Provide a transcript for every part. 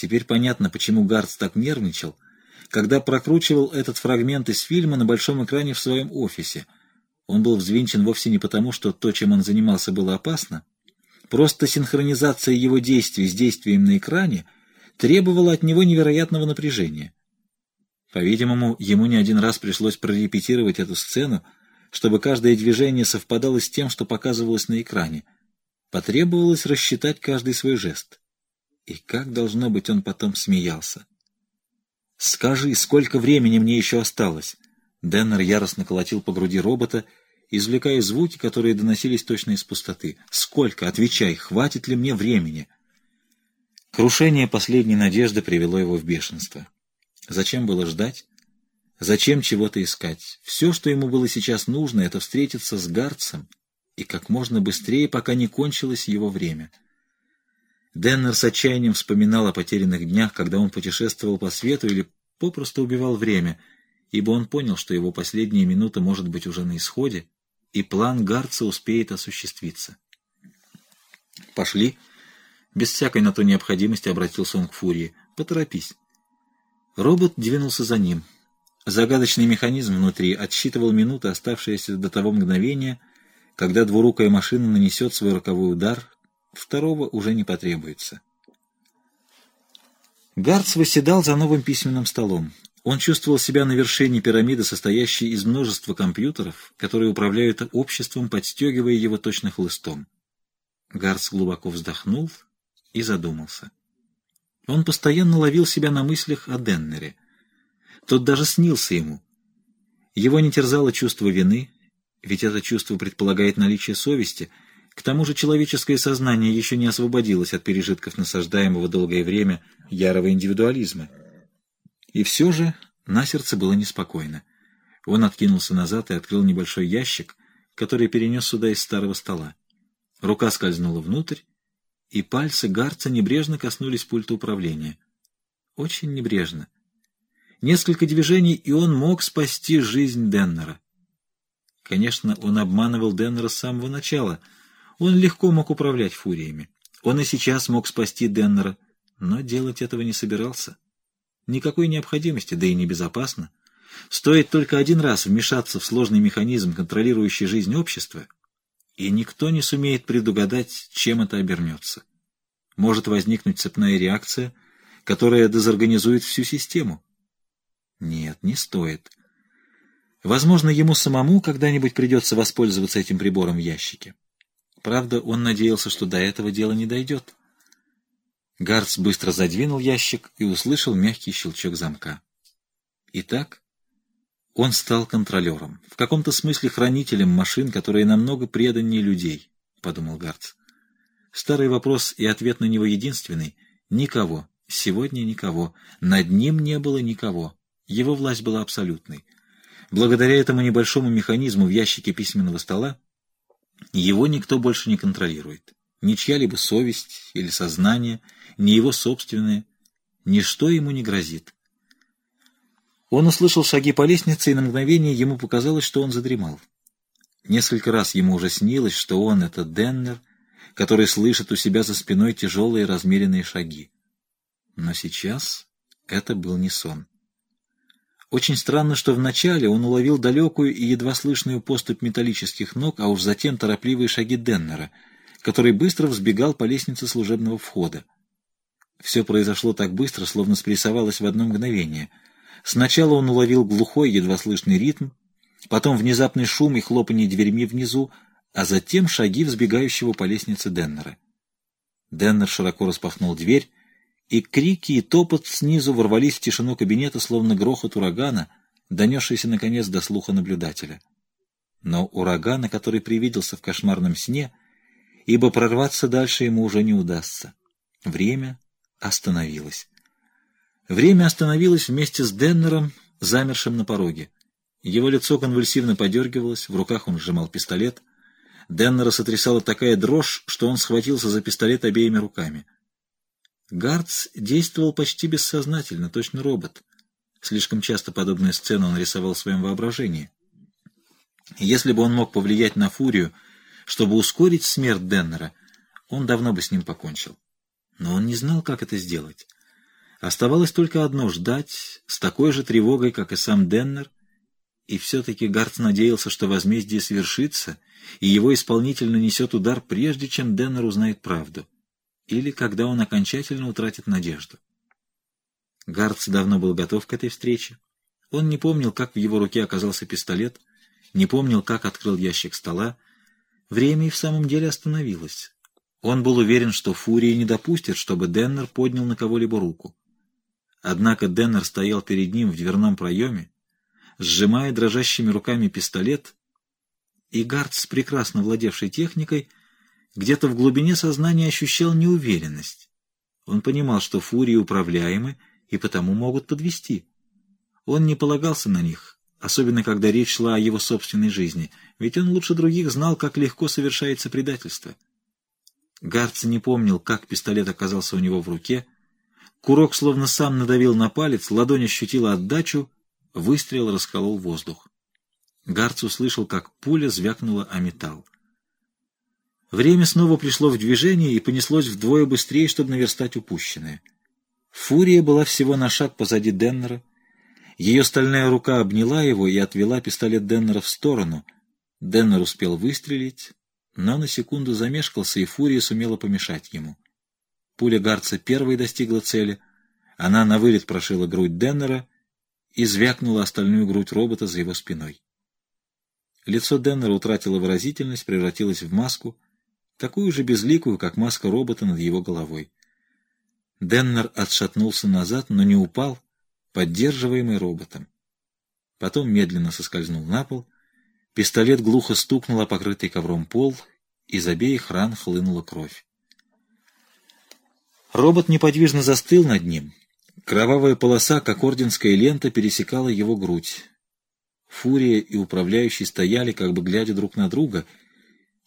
Теперь понятно, почему Гартс так нервничал, когда прокручивал этот фрагмент из фильма на большом экране в своем офисе. Он был взвинчен вовсе не потому, что то, чем он занимался, было опасно. Просто синхронизация его действий с действием на экране требовала от него невероятного напряжения. По-видимому, ему не один раз пришлось прорепетировать эту сцену, чтобы каждое движение совпадало с тем, что показывалось на экране. Потребовалось рассчитать каждый свой жест. И как, должно быть, он потом смеялся. «Скажи, сколько времени мне еще осталось?» Деннер яростно колотил по груди робота, извлекая звуки, которые доносились точно из пустоты. «Сколько? Отвечай, хватит ли мне времени?» Крушение последней надежды привело его в бешенство. Зачем было ждать? Зачем чего-то искать? Все, что ему было сейчас нужно, это встретиться с Гарцем и как можно быстрее, пока не кончилось его время — Деннер с отчаянием вспоминал о потерянных днях, когда он путешествовал по свету или попросту убивал время, ибо он понял, что его последняя минута может быть уже на исходе, и план Гарца успеет осуществиться. «Пошли». Без всякой на то необходимости обратился он к Фурии. «Поторопись». Робот двинулся за ним. Загадочный механизм внутри отсчитывал минуты, оставшиеся до того мгновения, когда двурукая машина нанесет свой роковой удар, Второго уже не потребуется. Гарц восседал за новым письменным столом. Он чувствовал себя на вершине пирамиды, состоящей из множества компьютеров, которые управляют обществом, подстегивая его точно хлыстом. Гарц глубоко вздохнул и задумался. Он постоянно ловил себя на мыслях о Деннере. Тот даже снился ему. Его не терзало чувство вины, ведь это чувство предполагает наличие совести — к тому же человеческое сознание еще не освободилось от пережитков насаждаемого долгое время ярого индивидуализма. И все же на сердце было неспокойно. Он откинулся назад и открыл небольшой ящик, который перенес сюда из старого стола. Рука скользнула внутрь, и пальцы Гарца небрежно коснулись пульта управления. Очень небрежно. Несколько движений, и он мог спасти жизнь Деннера. Конечно, он обманывал Деннера с самого начала — он легко мог управлять фуриями. Он и сейчас мог спасти Деннера, но делать этого не собирался. Никакой необходимости, да и небезопасно. Стоит только один раз вмешаться в сложный механизм, контролирующий жизнь общества, и никто не сумеет предугадать, чем это обернется. Может возникнуть цепная реакция, которая дезорганизует всю систему. Нет, не стоит. Возможно, ему самому когда-нибудь придется воспользоваться этим прибором в ящике. Правда, он надеялся, что до этого дело не дойдет. Гарц быстро задвинул ящик и услышал мягкий щелчок замка. Итак, он стал контролером, в каком-то смысле хранителем машин, которые намного преданнее людей, — подумал Гарц. Старый вопрос и ответ на него единственный — никого, сегодня никого, над ним не было никого, его власть была абсолютной. Благодаря этому небольшому механизму в ящике письменного стола его никто больше не контролирует. Ни чья-либо совесть или сознание, ни его собственное. Ничто ему не грозит. Он услышал шаги по лестнице, и на мгновение ему показалось, что он задремал. Несколько раз ему уже снилось, что он — это Деннер, который слышит у себя за спиной тяжелые размеренные шаги. Но сейчас это был не сон. Очень странно, что вначале он уловил далекую и едва слышную поступь металлических ног, а уж затем торопливые шаги Деннера, который быстро взбегал по лестнице служебного входа. Все произошло так быстро, словно спрессовалось в одно мгновение. Сначала он уловил глухой, едва слышный ритм, потом внезапный шум и хлопанье дверьми внизу, а затем шаги взбегающего по лестнице Деннера. Деннер широко распахнул дверь, и крики и топот снизу ворвались в тишину кабинета, словно грохот урагана, донесшийся, наконец, до слуха наблюдателя. Но урагана, который привиделся в кошмарном сне, ибо прорваться дальше ему уже не удастся. Время остановилось. Время остановилось вместе с Деннером, замершим на пороге. Его лицо конвульсивно подергивалось, в руках он сжимал пистолет. Деннера сотрясала такая дрожь, что он схватился за пистолет обеими руками — Гардс действовал почти бессознательно, точно робот. Слишком часто подобную сцену он рисовал в своем воображении. Если бы он мог повлиять на Фурию, чтобы ускорить смерть Деннера, он давно бы с ним покончил. Но он не знал, как это сделать. Оставалось только одно — ждать с такой же тревогой, как и сам Деннер, и все-таки Гарц надеялся, что возмездие свершится, и его исполнитель нанесет удар, прежде чем Деннер узнает правду, или когда он окончательно утратит надежду. Гарц давно был готов к этой встрече. Он не помнил, как в его руке оказался пистолет, не помнил, как открыл ящик стола. Время и в самом деле остановилось. Он был уверен, что Фурия не допустит, чтобы Деннер поднял на кого-либо руку. Однако Деннер стоял перед ним в дверном проеме, сжимая дрожащими руками пистолет, и Гартс, прекрасно владевший техникой, где-то в глубине сознания ощущал неуверенность. Он понимал, что фурии управляемы и потому могут подвести. Он не полагался на них, особенно когда речь шла о его собственной жизни, ведь он лучше других знал, как легко совершается предательство. Гарц не помнил, как пистолет оказался у него в руке. Курок словно сам надавил на палец, ладонь ощутила отдачу, Выстрел расколол воздух. Гарц услышал, как пуля звякнула о металл. Время снова пришло в движение и понеслось вдвое быстрее, чтобы наверстать упущенное. Фурия была всего на шаг позади Деннера. Ее стальная рука обняла его и отвела пистолет Деннера в сторону. Деннер успел выстрелить, но на секунду замешкался, и Фурия сумела помешать ему. Пуля Гарца первой достигла цели. Она на вылет прошила грудь Деннера и звякнула остальную грудь робота за его спиной. Лицо Деннера утратило выразительность, превратилось в маску, такую же безликую, как маска робота над его головой. Деннер отшатнулся назад, но не упал, поддерживаемый роботом. Потом медленно соскользнул на пол, пистолет глухо стукнул о покрытый ковром пол, из обеих ран хлынула кровь. Робот неподвижно застыл над ним, Кровавая полоса, как орденская лента, пересекала его грудь. Фурия и управляющий стояли, как бы глядя друг на друга,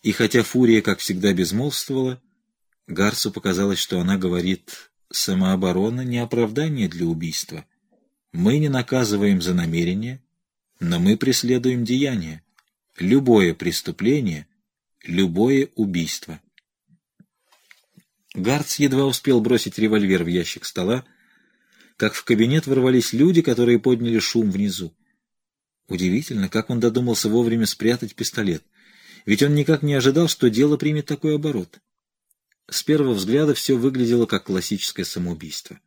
и хотя Фурия, как всегда, безмолвствовала, Гарсу показалось, что она говорит «самооборона не оправдание для убийства. Мы не наказываем за намерение, но мы преследуем деяние. Любое преступление, любое убийство». Гарц едва успел бросить револьвер в ящик стола, как в кабинет ворвались люди, которые подняли шум внизу. Удивительно, как он додумался вовремя спрятать пистолет, ведь он никак не ожидал, что дело примет такой оборот. С первого взгляда все выглядело как классическое самоубийство.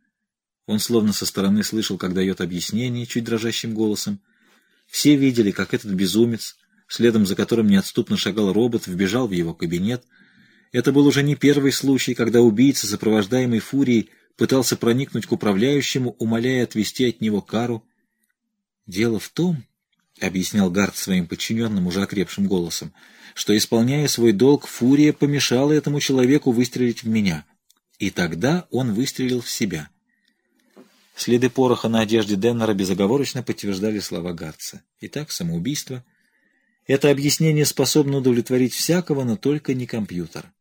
Он словно со стороны слышал, как дает объяснение чуть дрожащим голосом. Все видели, как этот безумец, следом за которым неотступно шагал робот, вбежал в его кабинет. Это был уже не первый случай, когда убийца, сопровождаемый фурией, пытался проникнуть к управляющему, умоляя отвести от него кару. «Дело в том, — объяснял Гард своим подчиненным, уже окрепшим голосом, — что, исполняя свой долг, Фурия помешала этому человеку выстрелить в меня. И тогда он выстрелил в себя». Следы пороха на одежде Деннера безоговорочно подтверждали слова Гартса. Итак, самоубийство. Это объяснение способно удовлетворить всякого, но только не компьютер.